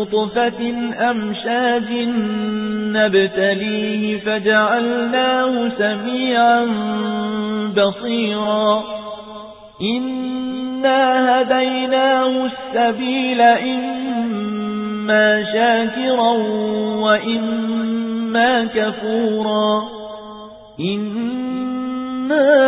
نطفة أمشاج نبتليه فجعلناه سميعا بصيرا إنا هديناه السبيل إما شاكرا وإما كفورا إنا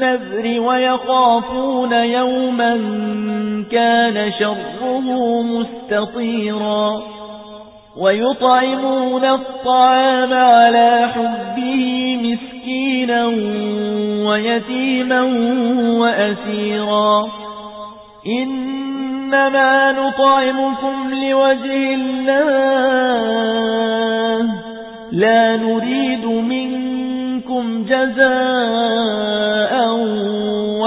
بالنذر ويخافون يوما كان شره مستطيرا ويطعمون الطعام على حبه مسكينا ويتيما وأسيرا إنما نطعمكم لوجه الله لا نريد منكم جزاء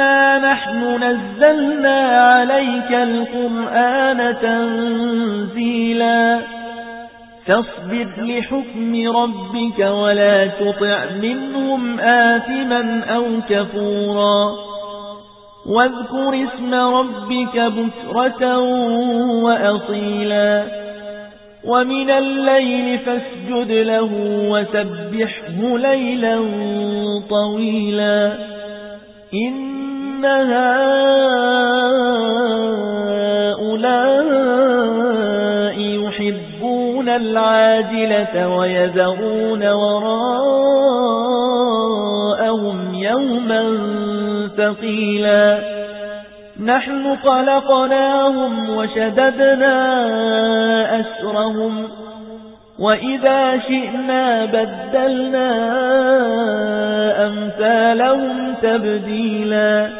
إنا نحن نزلنا عليك القرآن تنزيلا فاصبر لحكم ربك ولا تطع منهم آثما أو كفورا واذكر اسم ربك بكرة وأصيلا ومن الليل فاسجد له وسبحه ليلا طويلا هؤلاء يحبون العاجلة ويذرون وراءهم يوما ثقيلا نحن خلقناهم وشددنا وإذا شئنا بدلنا أمثالهم تبديلا